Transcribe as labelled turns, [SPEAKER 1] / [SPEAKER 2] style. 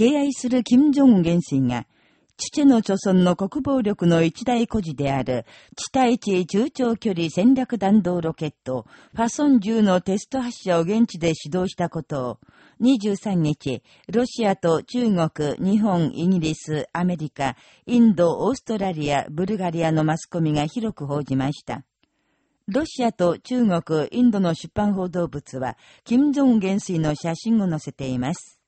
[SPEAKER 1] 敬愛する金正恩元帥が、父の著村の国防力の一大孤児である、地対地中長距離戦略弾道ロケット、ファソン10のテスト発射を現地で指導したことを、23日、ロシアと中国、日本、イギリス、アメリカ、インド、オーストラリア、ブルガリアのマスコミが広く報じました。ロシアと中国、インドの出版報道物は、金正恩元帥の写真を載せています。